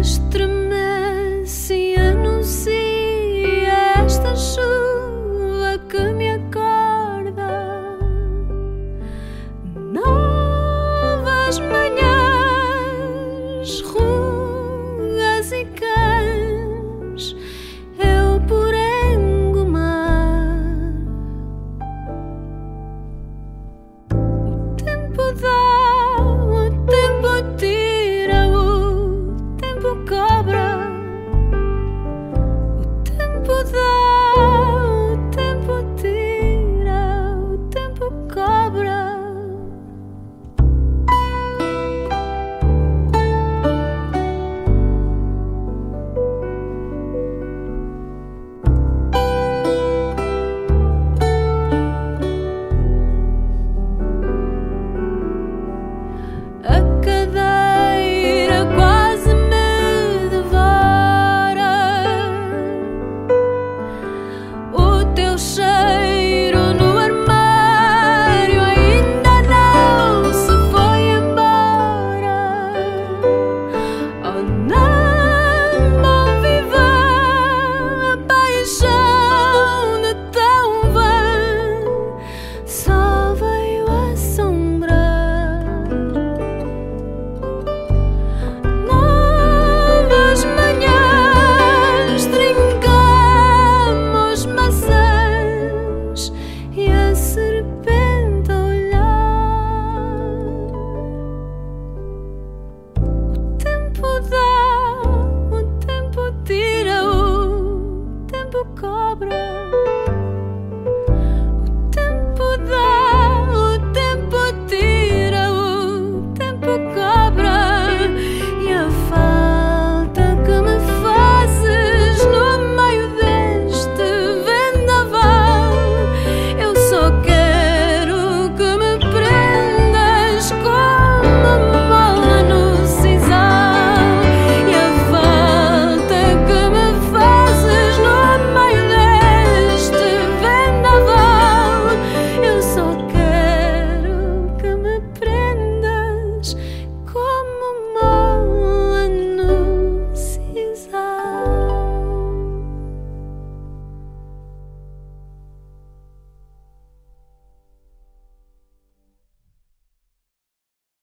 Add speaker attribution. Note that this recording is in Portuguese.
Speaker 1: estremece e assim anuncia esta chuva que me acorda. Novas manhãs. cada cobra.